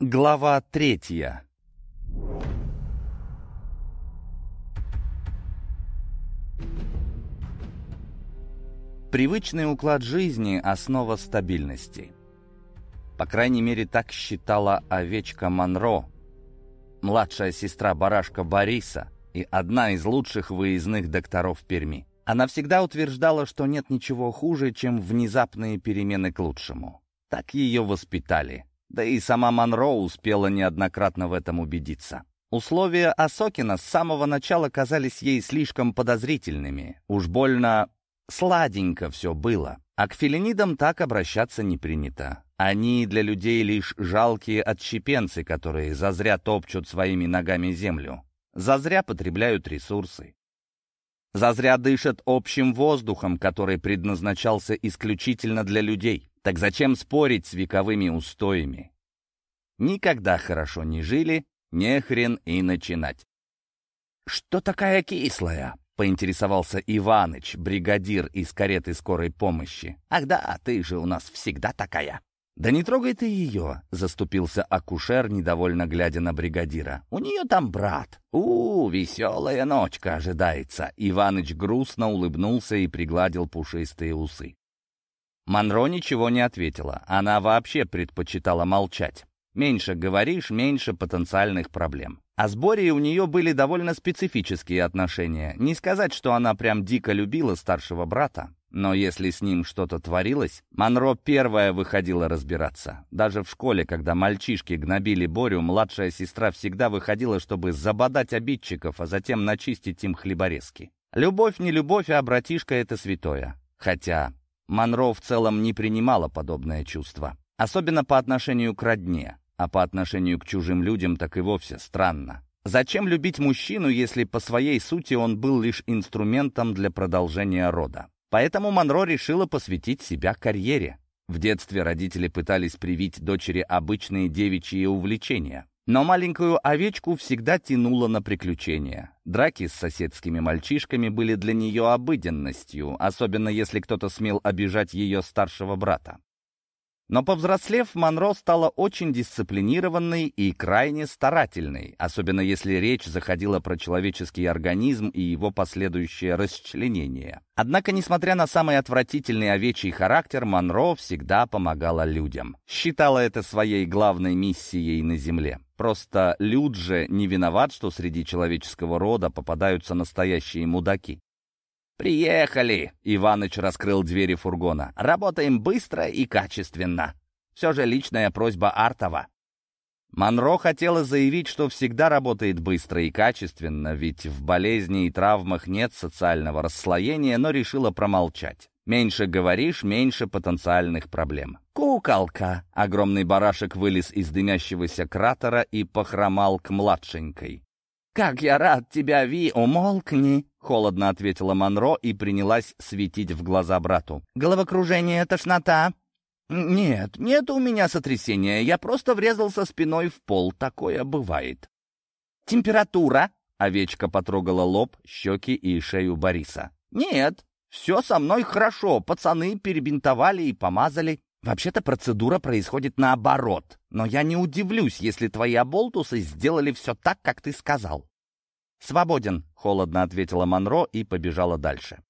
Глава третья Привычный уклад жизни – основа стабильности. По крайней мере, так считала овечка Монро, младшая сестра барашка Бориса и одна из лучших выездных докторов Перми. Она всегда утверждала, что нет ничего хуже, чем внезапные перемены к лучшему. Так ее воспитали. Да и сама Монро успела неоднократно в этом убедиться. Условия Осокина с самого начала казались ей слишком подозрительными. Уж больно сладенько все было. А к филинидам так обращаться не принято. Они для людей лишь жалкие отщепенцы, которые зазря топчут своими ногами землю. Зазря потребляют ресурсы. Зазря дышат общим воздухом, который предназначался исключительно для людей. Так зачем спорить с вековыми устоями? Никогда хорошо не жили, не хрен и начинать. «Что такая кислая?» — поинтересовался Иваныч, бригадир из кареты скорой помощи. «Ах да, ты же у нас всегда такая!» «Да не трогай ты ее!» — заступился акушер, недовольно глядя на бригадира. «У нее там брат. у, -у веселая ночка ожидается!» Иваныч грустно улыбнулся и пригладил пушистые усы. Монро ничего не ответила. Она вообще предпочитала молчать. Меньше говоришь, меньше потенциальных проблем. А с Борей у нее были довольно специфические отношения. Не сказать, что она прям дико любила старшего брата. Но если с ним что-то творилось, Монро первая выходила разбираться. Даже в школе, когда мальчишки гнобили Борю, младшая сестра всегда выходила, чтобы забодать обидчиков, а затем начистить им хлеборезки. Любовь не любовь, а братишка — это святое. Хотя Монро в целом не принимала подобное чувство. Особенно по отношению к родне, а по отношению к чужим людям так и вовсе странно. Зачем любить мужчину, если по своей сути он был лишь инструментом для продолжения рода? Поэтому Монро решила посвятить себя карьере. В детстве родители пытались привить дочери обычные девичьи увлечения. Но маленькую овечку всегда тянуло на приключения. Драки с соседскими мальчишками были для нее обыденностью, особенно если кто-то смел обижать ее старшего брата. Но повзрослев, Монро стала очень дисциплинированной и крайне старательной, особенно если речь заходила про человеческий организм и его последующее расчленение. Однако, несмотря на самый отвратительный овечий характер, Монро всегда помогала людям. Считала это своей главной миссией на Земле. Просто люд же не виноват, что среди человеческого рода попадаются настоящие мудаки. «Приехали!» — Иваныч раскрыл двери фургона. «Работаем быстро и качественно. Все же личная просьба Артова». Монро хотела заявить, что всегда работает быстро и качественно, ведь в болезни и травмах нет социального расслоения, но решила промолчать. Меньше говоришь, меньше потенциальных проблем. «Куколка!» — огромный барашек вылез из дымящегося кратера и похромал к младшенькой. «Как я рад тебя, Ви! Умолкни!» — холодно ответила Монро и принялась светить в глаза брату. «Головокружение, тошнота?» «Нет, нет у меня сотрясения. Я просто врезался спиной в пол. Такое бывает». «Температура?» — овечка потрогала лоб, щеки и шею Бориса. «Нет, все со мной хорошо. Пацаны перебинтовали и помазали. Вообще-то процедура происходит наоборот, но я не удивлюсь, если твои оболтусы сделали все так, как ты сказал. «Свободен», — холодно ответила Монро и побежала дальше.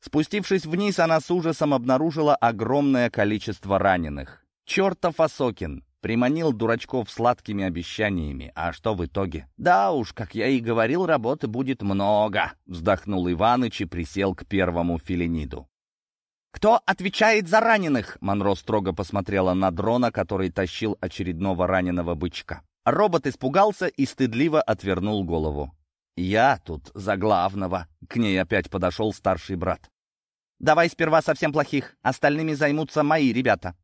Спустившись вниз, она с ужасом обнаружила огромное количество раненых. «Чертов Осокин!» Приманил дурачков сладкими обещаниями. А что в итоге? «Да уж, как я и говорил, работы будет много», — вздохнул Иваныч и присел к первому филиниду. «Кто отвечает за раненых?» Монро строго посмотрела на дрона, который тащил очередного раненого бычка. Робот испугался и стыдливо отвернул голову. «Я тут за главного», — к ней опять подошел старший брат. «Давай сперва совсем плохих, остальными займутся мои ребята».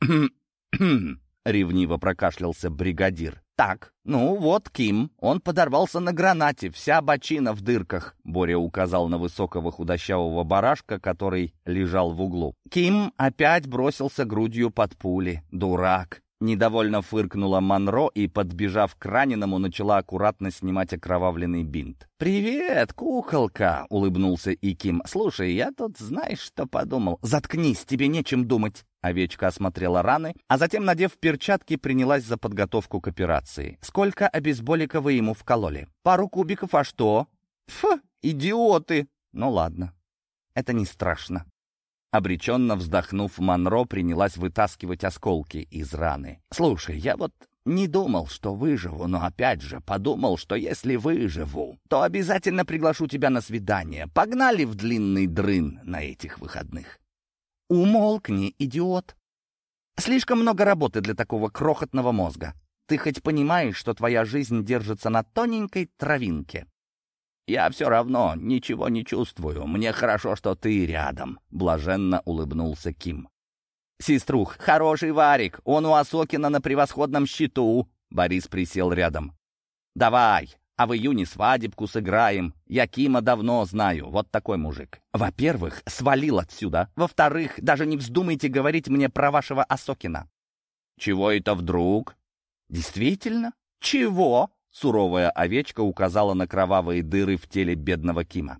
ревниво прокашлялся бригадир. «Так, ну вот Ким. Он подорвался на гранате, вся бочина в дырках», — Боря указал на высокого худощавого барашка, который лежал в углу. Ким опять бросился грудью под пули. Дурак. Недовольно фыркнула Монро и, подбежав к раненому, начала аккуратно снимать окровавленный бинт. «Привет, куколка!» — улыбнулся Иким. «Слушай, я тут знаешь, что подумал? Заткнись, тебе нечем думать!» Овечка осмотрела раны, а затем, надев перчатки, принялась за подготовку к операции. «Сколько обезболика вы ему вкололи?» «Пару кубиков, а что?» «Фу, идиоты!» «Ну ладно, это не страшно». Обреченно вздохнув, Монро принялась вытаскивать осколки из раны. «Слушай, я вот не думал, что выживу, но опять же подумал, что если выживу, то обязательно приглашу тебя на свидание. Погнали в длинный дрын на этих выходных». «Умолкни, идиот. Слишком много работы для такого крохотного мозга. Ты хоть понимаешь, что твоя жизнь держится на тоненькой травинке?» «Я все равно ничего не чувствую. Мне хорошо, что ты рядом», — блаженно улыбнулся Ким. «Сеструх, хороший варик, он у Осокина на превосходном счету», — Борис присел рядом. «Давай, а в июне свадебку сыграем. Я Кима давно знаю, вот такой мужик. Во-первых, свалил отсюда. Во-вторых, даже не вздумайте говорить мне про вашего Осокина». «Чего это вдруг?» «Действительно? Чего?» Суровая овечка указала на кровавые дыры в теле бедного Кима.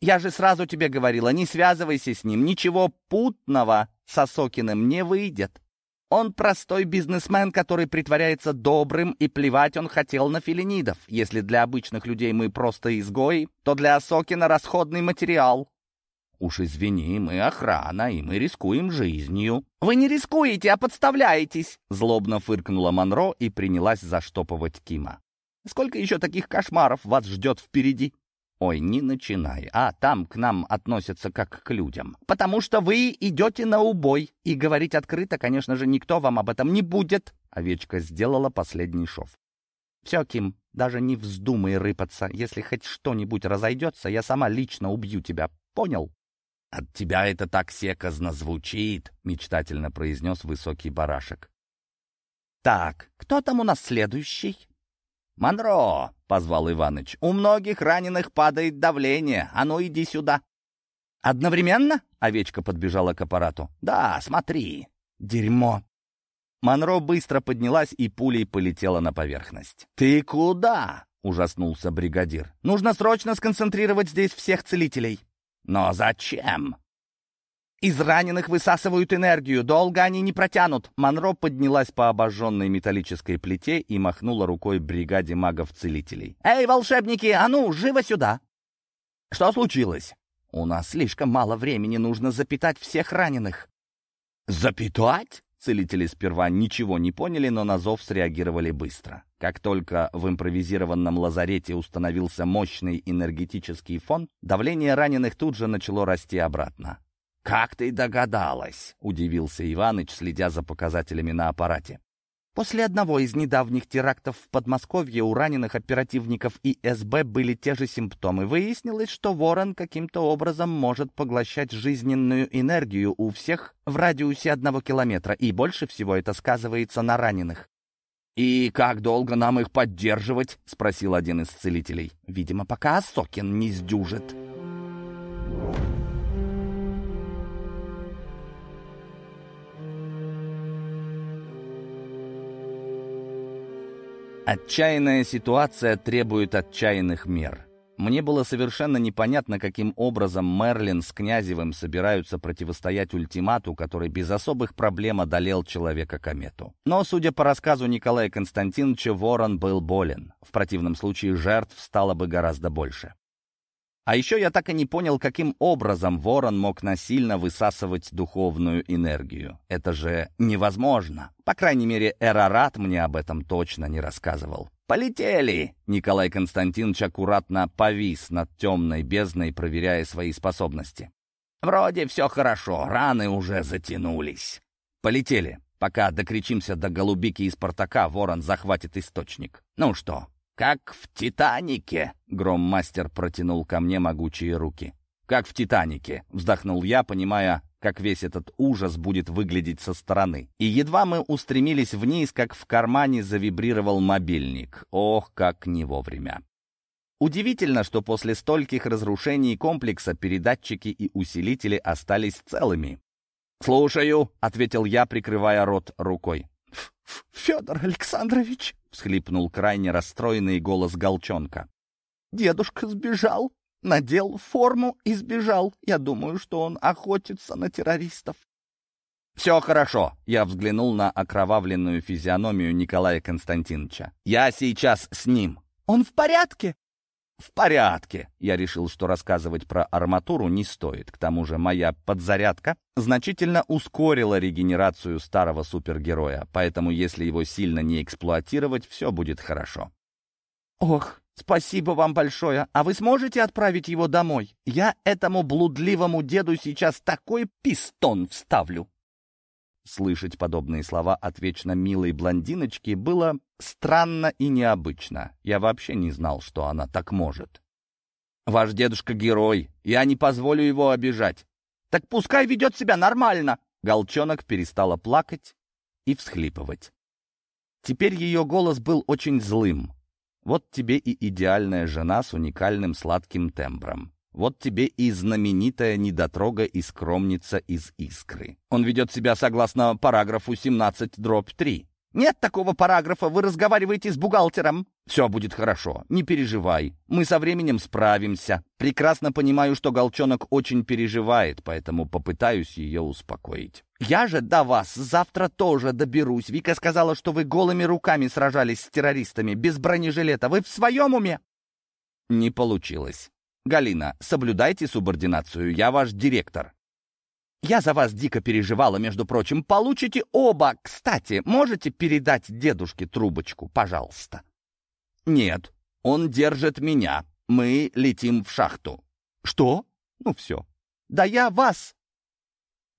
«Я же сразу тебе говорила, не связывайся с ним, ничего путного с Осокиным не выйдет. Он простой бизнесмен, который притворяется добрым, и плевать он хотел на филинидов. Если для обычных людей мы просто изгои, то для Осокина расходный материал. Уж извини, мы охрана, и мы рискуем жизнью. Вы не рискуете, а подставляетесь!» Злобно фыркнула Монро и принялась заштопывать Кима. Сколько еще таких кошмаров вас ждет впереди? Ой, не начинай. А там к нам относятся как к людям. Потому что вы идете на убой. И говорить открыто, конечно же, никто вам об этом не будет. Овечка сделала последний шов. Все, Ким, даже не вздумай рыпаться. Если хоть что-нибудь разойдется, я сама лично убью тебя. Понял? От тебя это так секозно звучит, мечтательно произнес высокий барашек. Так, кто там у нас следующий? «Монро!» — позвал Иваныч. «У многих раненых падает давление. А ну, иди сюда!» «Одновременно?» — овечка подбежала к аппарату. «Да, смотри!» «Дерьмо!» Монро быстро поднялась и пулей полетела на поверхность. «Ты куда?» — ужаснулся бригадир. «Нужно срочно сконцентрировать здесь всех целителей». «Но зачем?» Из раненых высасывают энергию, долго они не протянут. Монро поднялась по обожженной металлической плите и махнула рукой бригаде магов-целителей. «Эй, волшебники, а ну, живо сюда!» «Что случилось?» «У нас слишком мало времени, нужно запитать всех раненых». «Запитать?» Целители сперва ничего не поняли, но на зов среагировали быстро. Как только в импровизированном лазарете установился мощный энергетический фон, давление раненых тут же начало расти обратно. «Как ты догадалась?» — удивился Иваныч, следя за показателями на аппарате. После одного из недавних терактов в Подмосковье у раненых оперативников ИСБ были те же симптомы. Выяснилось, что ворон каким-то образом может поглощать жизненную энергию у всех в радиусе одного километра, и больше всего это сказывается на раненых. «И как долго нам их поддерживать?» — спросил один из целителей. «Видимо, пока Осокин не сдюжит». Отчаянная ситуация требует отчаянных мер. Мне было совершенно непонятно, каким образом Мерлин с Князевым собираются противостоять ультимату, который без особых проблем одолел человека-комету. Но, судя по рассказу Николая Константиновича, Ворон был болен. В противном случае жертв стало бы гораздо больше. А еще я так и не понял, каким образом ворон мог насильно высасывать духовную энергию. Это же невозможно. По крайней мере, Эрарат мне об этом точно не рассказывал. «Полетели!» Николай Константинович аккуратно повис над темной бездной, проверяя свои способности. «Вроде все хорошо, раны уже затянулись». «Полетели. Пока докричимся до голубики и Спартака, ворон захватит источник. Ну что, «Как в «Титанике», — громмастер протянул ко мне могучие руки. «Как в «Титанике», — вздохнул я, понимая, как весь этот ужас будет выглядеть со стороны. И едва мы устремились вниз, как в кармане завибрировал мобильник. Ох, как не вовремя. Удивительно, что после стольких разрушений комплекса передатчики и усилители остались целыми. «Слушаю», — ответил я, прикрывая рот рукой. «Федор Александрович!» — всхлипнул крайне расстроенный голос Голчонка. «Дедушка сбежал, надел форму и сбежал. Я думаю, что он охотится на террористов». «Все хорошо», — я взглянул на окровавленную физиономию Николая Константиновича. «Я сейчас с ним». «Он в порядке?» «В порядке!» Я решил, что рассказывать про арматуру не стоит. К тому же моя подзарядка значительно ускорила регенерацию старого супергероя, поэтому если его сильно не эксплуатировать, все будет хорошо. «Ох, спасибо вам большое! А вы сможете отправить его домой? Я этому блудливому деду сейчас такой пистон вставлю!» Слышать подобные слова от вечно милой блондиночки было странно и необычно. Я вообще не знал, что она так может. «Ваш дедушка герой, я не позволю его обижать». «Так пускай ведет себя нормально!» Голчонок перестала плакать и всхлипывать. Теперь ее голос был очень злым. Вот тебе и идеальная жена с уникальным сладким тембром. Вот тебе и знаменитая недотрога и скромница из «Искры». Он ведет себя согласно параграфу 17 дробь 3. «Нет такого параграфа, вы разговариваете с бухгалтером». «Все будет хорошо, не переживай, мы со временем справимся». Прекрасно понимаю, что Голчонок очень переживает, поэтому попытаюсь ее успокоить. «Я же до вас завтра тоже доберусь. Вика сказала, что вы голыми руками сражались с террористами, без бронежилета. Вы в своем уме?» Не получилось. «Галина, соблюдайте субординацию, я ваш директор». «Я за вас дико переживала, между прочим. Получите оба. Кстати, можете передать дедушке трубочку, пожалуйста?» «Нет, он держит меня. Мы летим в шахту». «Что? Ну все. Да я вас!»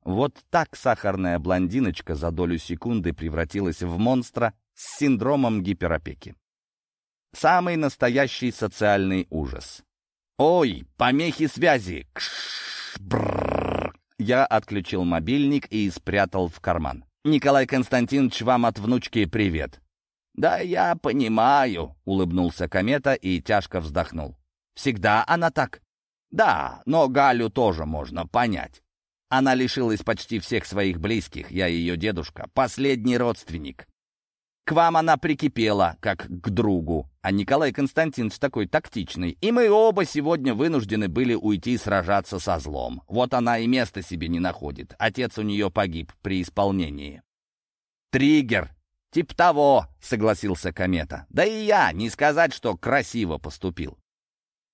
Вот так сахарная блондиночка за долю секунды превратилась в монстра с синдромом гиперопеки. Самый настоящий социальный ужас. «Ой, помехи связи!» Я отключил мобильник и спрятал в карман. «Николай Константинович, вам от внучки привет!» «Да я понимаю», — улыбнулся Комета и тяжко вздохнул. «Всегда она так?» «Да, но Галю тоже можно понять. Она лишилась почти всех своих близких, я ее дедушка, последний родственник. К вам она прикипела, как к другу. А Николай Константинович такой тактичный. И мы оба сегодня вынуждены были уйти сражаться со злом. Вот она и места себе не находит. Отец у нее погиб при исполнении. «Триггер! Тип того!» — согласился Комета. «Да и я, не сказать, что красиво поступил.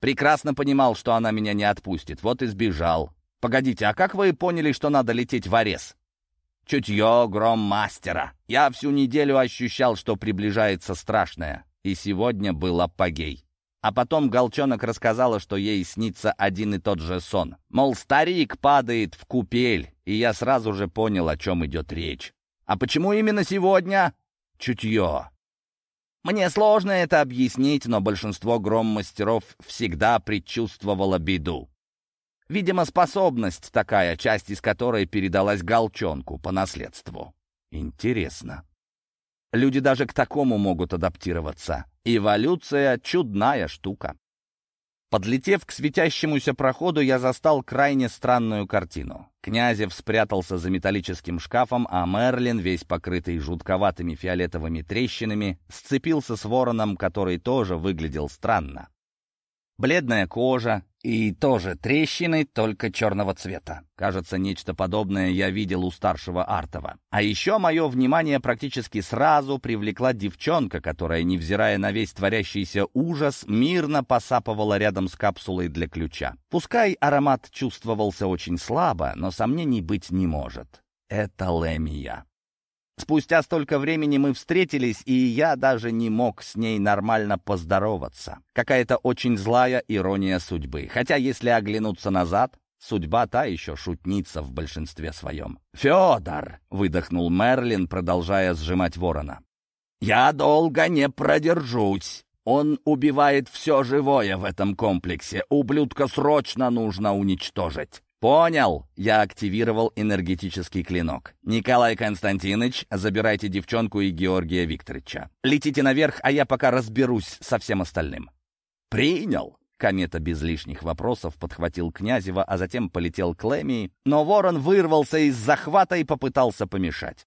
Прекрасно понимал, что она меня не отпустит, вот и сбежал. Погодите, а как вы поняли, что надо лететь в Арес?» Чутье громмастера. Я всю неделю ощущал, что приближается страшное. И сегодня был апогей. А потом Голчонок рассказала, что ей снится один и тот же сон. Мол, старик падает в купель, и я сразу же понял, о чем идет речь. А почему именно сегодня? Чутье. Мне сложно это объяснить, но большинство громмастеров всегда предчувствовало беду. Видимо, способность такая, часть из которой передалась Галчонку по наследству. Интересно. Люди даже к такому могут адаптироваться. Эволюция — чудная штука. Подлетев к светящемуся проходу, я застал крайне странную картину. Князев спрятался за металлическим шкафом, а Мерлин, весь покрытый жутковатыми фиолетовыми трещинами, сцепился с вороном, который тоже выглядел странно. Бледная кожа и тоже трещины, только черного цвета. Кажется, нечто подобное я видел у старшего Артова. А еще мое внимание практически сразу привлекла девчонка, которая, невзирая на весь творящийся ужас, мирно посапывала рядом с капсулой для ключа. Пускай аромат чувствовался очень слабо, но сомнений быть не может. Это Лемия. Спустя столько времени мы встретились, и я даже не мог с ней нормально поздороваться. Какая-то очень злая ирония судьбы. Хотя, если оглянуться назад, судьба та еще шутница в большинстве своем. «Федор!» — выдохнул Мерлин, продолжая сжимать ворона. «Я долго не продержусь. Он убивает все живое в этом комплексе. Ублюдка срочно нужно уничтожить». «Понял!» — я активировал энергетический клинок. «Николай Константинович, забирайте девчонку и Георгия Викторовича. Летите наверх, а я пока разберусь со всем остальным». «Принял!» Комета без лишних вопросов подхватил Князева, а затем полетел к Лемии, но ворон вырвался из захвата и попытался помешать.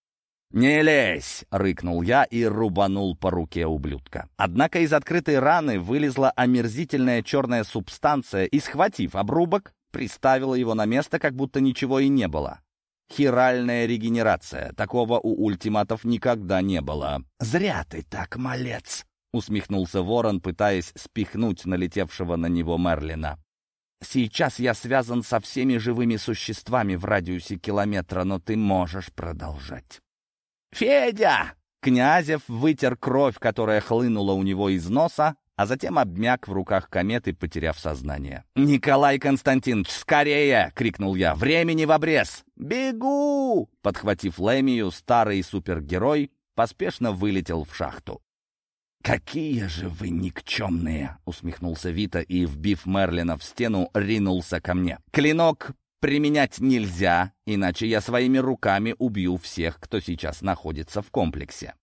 «Не лезь!» — рыкнул я и рубанул по руке ублюдка. Однако из открытой раны вылезла омерзительная черная субстанция и, схватив обрубок, приставила его на место, как будто ничего и не было. Хиральная регенерация. Такого у ультиматов никогда не было. «Зря ты так, малец!» — усмехнулся ворон, пытаясь спихнуть налетевшего на него Мерлина. «Сейчас я связан со всеми живыми существами в радиусе километра, но ты можешь продолжать». «Федя!» Князев вытер кровь, которая хлынула у него из носа, а затем обмяк в руках кометы, потеряв сознание. «Николай Константинович, скорее!» — крикнул я. «Времени в обрез!» «Бегу!» Подхватив Лемию, старый супергерой поспешно вылетел в шахту. «Какие же вы никчемные!» — усмехнулся Вита и, вбив Мерлина в стену, ринулся ко мне. «Клинок применять нельзя, иначе я своими руками убью всех, кто сейчас находится в комплексе.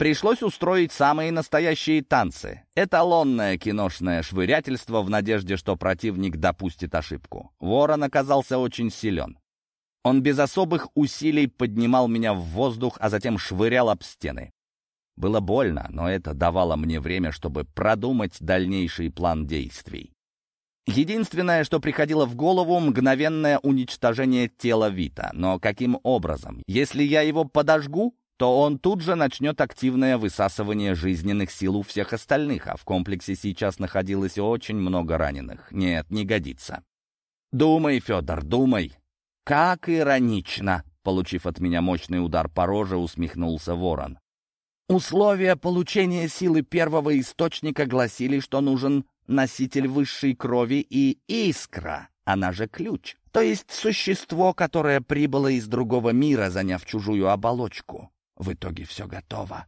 Пришлось устроить самые настоящие танцы. Эталонное киношное швырятельство в надежде, что противник допустит ошибку. Ворон оказался очень силен. Он без особых усилий поднимал меня в воздух, а затем швырял об стены. Было больно, но это давало мне время, чтобы продумать дальнейший план действий. Единственное, что приходило в голову, мгновенное уничтожение тела Вита. Но каким образом? Если я его подожгу, то он тут же начнет активное высасывание жизненных сил у всех остальных, а в комплексе сейчас находилось очень много раненых. Нет, не годится. «Думай, Федор, думай!» «Как иронично!» Получив от меня мощный удар по роже, усмехнулся ворон. Условия получения силы первого источника гласили, что нужен носитель высшей крови и искра, она же ключ. То есть существо, которое прибыло из другого мира, заняв чужую оболочку. В итоге все готово.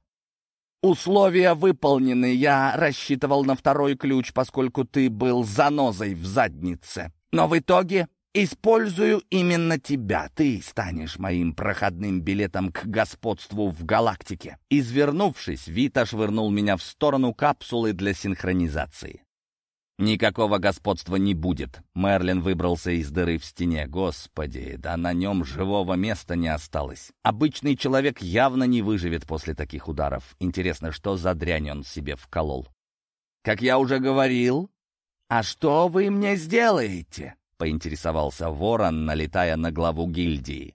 Условия выполнены. Я рассчитывал на второй ключ, поскольку ты был занозой в заднице. Но в итоге использую именно тебя. Ты станешь моим проходным билетом к господству в галактике. Извернувшись, Вита швырнул меня в сторону капсулы для синхронизации. Никакого господства не будет. Мерлин выбрался из дыры в стене. Господи, да на нем живого места не осталось. Обычный человек явно не выживет после таких ударов. Интересно, что за дрянь он себе вколол? Как я уже говорил, «А что вы мне сделаете?» — поинтересовался ворон, налетая на главу гильдии.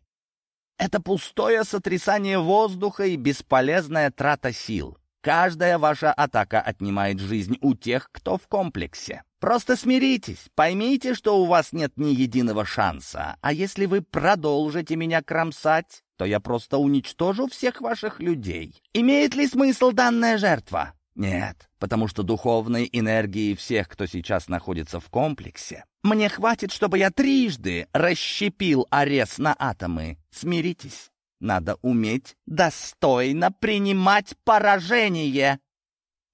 «Это пустое сотрясание воздуха и бесполезная трата сил. Каждая ваша атака отнимает жизнь у тех, кто в комплексе. Просто смиритесь, поймите, что у вас нет ни единого шанса. А если вы продолжите меня кромсать, то я просто уничтожу всех ваших людей. Имеет ли смысл данная жертва? Нет, потому что духовной энергии всех, кто сейчас находится в комплексе, мне хватит, чтобы я трижды расщепил арес на атомы. Смиритесь. Надо уметь достойно принимать поражение.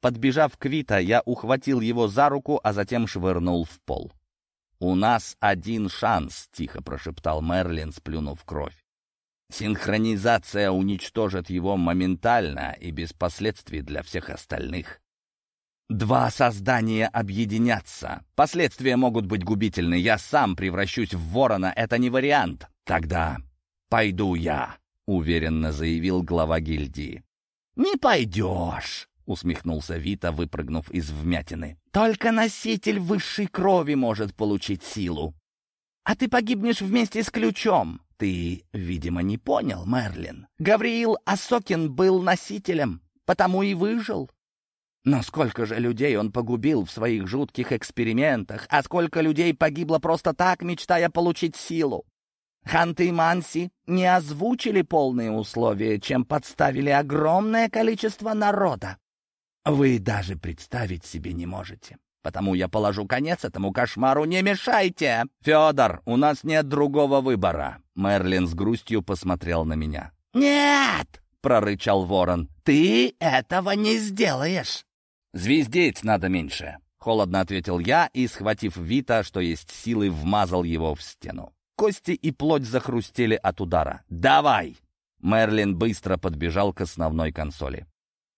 Подбежав к Вита, я ухватил его за руку, а затем швырнул в пол. «У нас один шанс», — тихо прошептал Мерлин, сплюнув кровь. «Синхронизация уничтожит его моментально и без последствий для всех остальных». Два создания объединятся. Последствия могут быть губительны. Я сам превращусь в ворона. Это не вариант. Тогда пойду я. — уверенно заявил глава гильдии. «Не пойдешь!» — усмехнулся Вита, выпрыгнув из вмятины. «Только носитель высшей крови может получить силу. А ты погибнешь вместе с ключом. Ты, видимо, не понял, Мерлин. Гавриил Асокин был носителем, потому и выжил. Но сколько же людей он погубил в своих жутких экспериментах, а сколько людей погибло просто так, мечтая получить силу. Ханты и Манси не озвучили полные условия, чем подставили огромное количество народа. Вы даже представить себе не можете. Потому я положу конец этому кошмару. Не мешайте! Федор, у нас нет другого выбора. Мерлин с грустью посмотрел на меня. Нет! прорычал ворон. Ты этого не сделаешь. Звездеть надо меньше. Холодно ответил я и, схватив Вита, что есть силы, вмазал его в стену. Кости и плоть захрустели от удара. «Давай!» Мерлин быстро подбежал к основной консоли.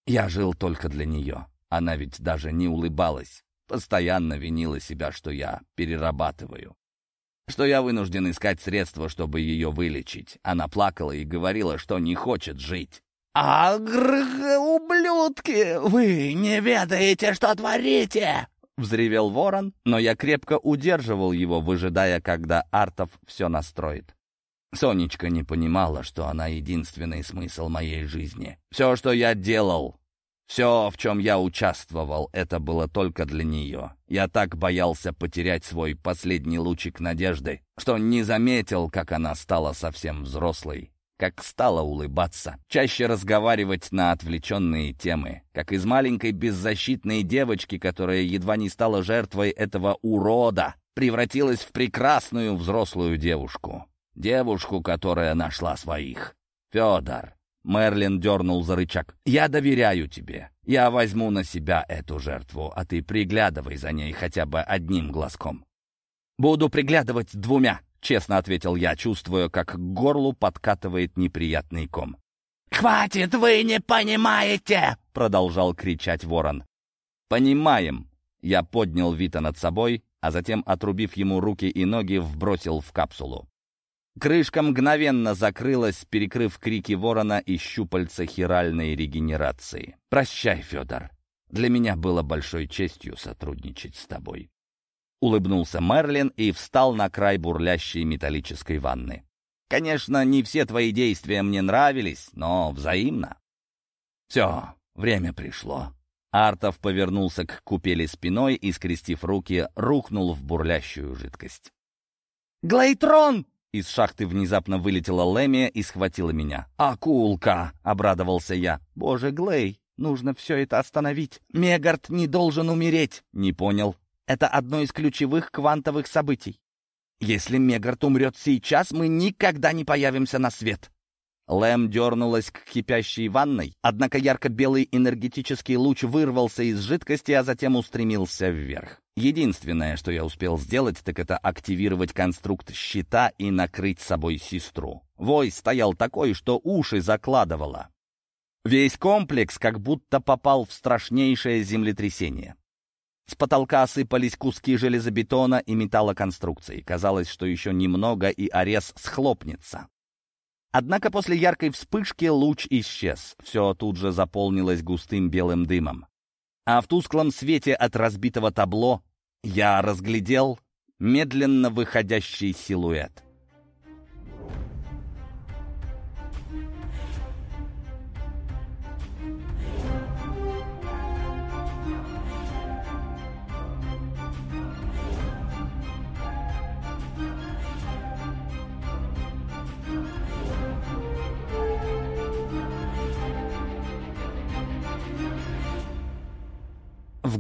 Я жил только для нее. Она ведь даже не улыбалась. Постоянно винила себя, что я перерабатываю. что я вынужден искать средства, чтобы ее вылечить. Она плакала и говорила, что не хочет жить. «Агр, ублюдки! Вы не ведаете, что творите!» Взревел ворон, но я крепко удерживал его, выжидая, когда Артов все настроит. Сонечка не понимала, что она единственный смысл моей жизни. Все, что я делал, все, в чем я участвовал, это было только для нее. Я так боялся потерять свой последний лучик надежды, что не заметил, как она стала совсем взрослой, как стала улыбаться, чаще разговаривать на отвлеченные темы, как из маленькой беззащитной девочки, которая едва не стала жертвой этого урода, превратилась в прекрасную взрослую девушку. Девушку, которая нашла своих. Федор. Мерлин дернул за рычаг. «Я доверяю тебе. Я возьму на себя эту жертву, а ты приглядывай за ней хотя бы одним глазком». «Буду приглядывать двумя», — честно ответил я, чувствуя, как к горлу подкатывает неприятный ком. «Хватит, вы не понимаете!» — продолжал кричать ворон. «Понимаем». Я поднял Вита над собой, а затем, отрубив ему руки и ноги, вбросил в капсулу. Крышка мгновенно закрылась, перекрыв крики ворона и щупальца хиральной регенерации. «Прощай, Федор. Для меня было большой честью сотрудничать с тобой». Улыбнулся Мерлин и встал на край бурлящей металлической ванны. «Конечно, не все твои действия мне нравились, но взаимно». «Все, время пришло». Артов повернулся к купели спиной и, скрестив руки, рухнул в бурлящую жидкость. «Глейтрон!» Из шахты внезапно вылетела Лемия и схватила меня. «Акулка!» — обрадовался я. «Боже, Глей, нужно все это остановить. Мегард не должен умереть!» «Не понял. Это одно из ключевых квантовых событий. Если Мегард умрет сейчас, мы никогда не появимся на свет!» Лэм дернулась к кипящей ванной, однако ярко-белый энергетический луч вырвался из жидкости, а затем устремился вверх. Единственное, что я успел сделать, так это активировать конструкт щита и накрыть собой сестру. Вой стоял такой, что уши закладывало. Весь комплекс как будто попал в страшнейшее землетрясение. С потолка осыпались куски железобетона и металлоконструкций. Казалось, что еще немного, и арес схлопнется. Однако после яркой вспышки луч исчез. Все тут же заполнилось густым белым дымом. А в тусклом свете от разбитого табло я разглядел медленно выходящий силуэт.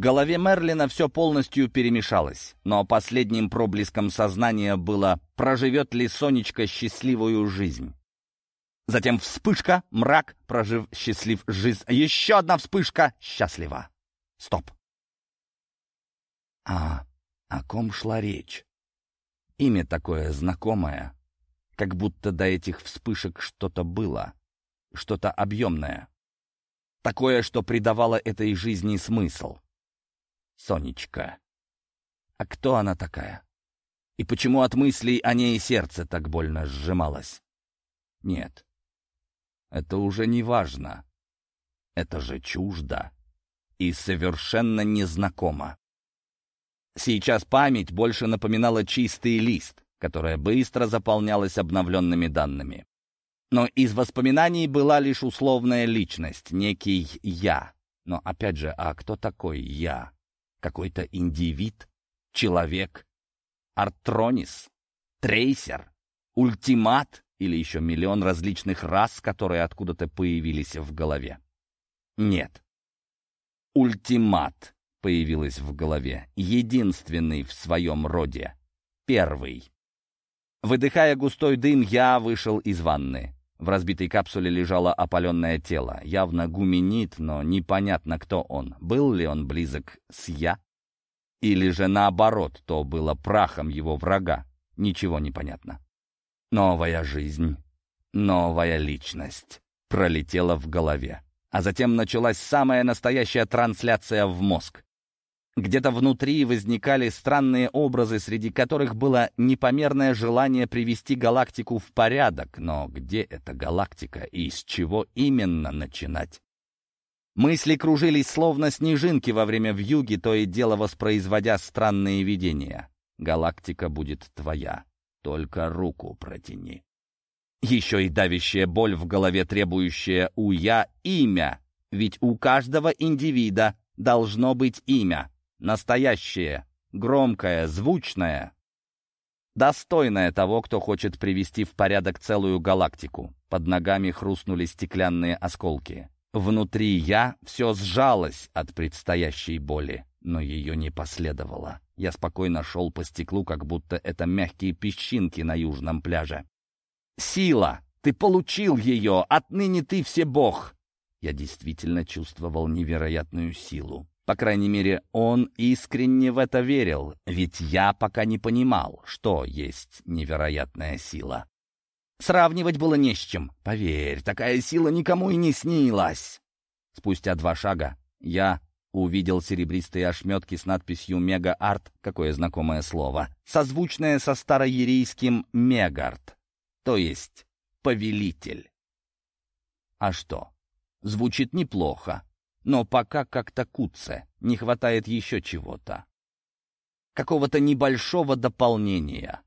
Голове Мерлина все полностью перемешалось, но последним проблеском сознания было, проживет ли Сонечка счастливую жизнь. Затем вспышка, мрак, прожив счастлив жизнь. Еще одна вспышка, счастлива. Стоп. А о ком шла речь? Имя такое знакомое, как будто до этих вспышек что-то было, что-то объемное. Такое, что придавало этой жизни смысл. Сонечка. А кто она такая? И почему от мыслей о ней сердце так больно сжималось? Нет, это уже не важно. Это же чуждо и совершенно незнакомо. Сейчас память больше напоминала чистый лист, которая быстро заполнялась обновленными данными. Но из воспоминаний была лишь условная личность, некий «я». Но опять же, а кто такой «я»? Какой-то индивид, человек, Артронис, Трейсер, Ультимат или еще миллион различных рас, которые откуда-то появились в голове. Нет. Ультимат появилась в голове, единственный в своем роде, первый. Выдыхая густой дым, я вышел из ванны. В разбитой капсуле лежало опаленное тело, явно гуменит, но непонятно, кто он. Был ли он близок с «я»? Или же наоборот, то было прахом его врага? Ничего не понятно. Новая жизнь, новая личность пролетела в голове. А затем началась самая настоящая трансляция в мозг. Где-то внутри возникали странные образы, среди которых было непомерное желание привести галактику в порядок. Но где эта галактика и с чего именно начинать? Мысли кружились словно снежинки во время вьюги, то и дело воспроизводя странные видения. «Галактика будет твоя, только руку протяни». Еще и давящая боль в голове, требующая у «я» имя, ведь у каждого индивида должно быть имя. Настоящее, громкое, звучное, достойное того, кто хочет привести в порядок целую галактику. Под ногами хрустнули стеклянные осколки. Внутри я все сжалось от предстоящей боли, но ее не последовало. Я спокойно шел по стеклу, как будто это мягкие песчинки на южном пляже. «Сила! Ты получил ее! Отныне ты все бог!» Я действительно чувствовал невероятную силу. По крайней мере, он искренне в это верил, ведь я пока не понимал, что есть невероятная сила. Сравнивать было не с чем. Поверь, такая сила никому и не снилась. Спустя два шага я увидел серебристые ошметки с надписью «Мега-арт», какое знакомое слово, созвучное со староерийским «мегарт», то есть «повелитель». А что? Звучит неплохо. Но пока как-то куце, не хватает еще чего-то. Какого-то небольшого дополнения.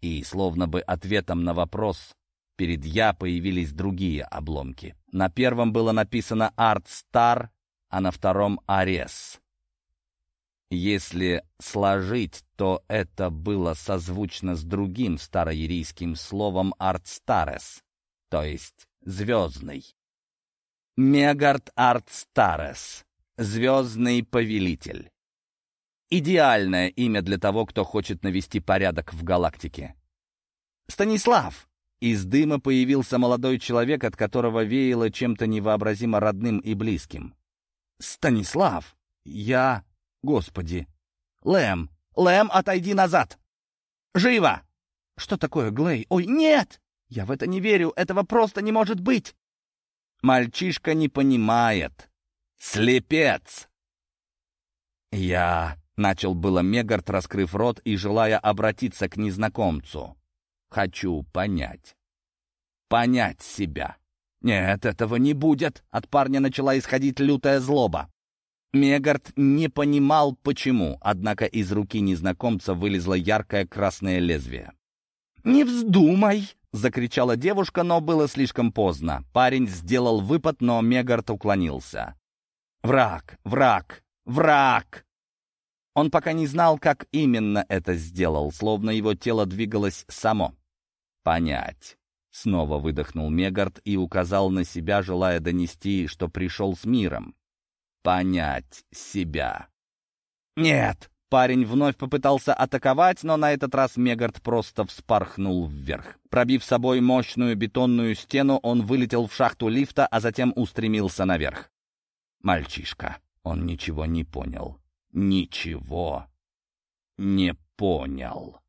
И, словно бы ответом на вопрос, перед «я» появились другие обломки. На первом было написано «Арт Стар», а на втором «Арес». Если сложить, то это было созвучно с другим староирийским словом «артстарес», то есть «звездный». Мегард Артстарес. Звездный повелитель. Идеальное имя для того, кто хочет навести порядок в галактике. Станислав! Из дыма появился молодой человек, от которого веяло чем-то невообразимо родным и близким. «Станислав! Я... Господи! Лэм! Лэм, отойди назад! Живо!» «Что такое, Глей? Ой, нет! Я в это не верю! Этого просто не может быть!» Мальчишка не понимает. Слепец! Я... Начал было Мегарт, раскрыв рот и желая обратиться к незнакомцу. Хочу понять. Понять себя. Нет, этого не будет. От парня начала исходить лютая злоба. Мегарт не понимал, почему, однако из руки незнакомца вылезло яркое красное лезвие. «Не вздумай!» — закричала девушка, но было слишком поздно. Парень сделал выпад, но Мегарт уклонился. «Враг! Враг! Враг!» Он пока не знал, как именно это сделал, словно его тело двигалось само. «Понять!» — снова выдохнул Мегарт и указал на себя, желая донести, что пришел с миром. «Понять себя!» «Нет!» Парень вновь попытался атаковать, но на этот раз Мегард просто вспорхнул вверх. Пробив собой мощную бетонную стену, он вылетел в шахту лифта, а затем устремился наверх. Мальчишка. Он ничего не понял. Ничего не понял.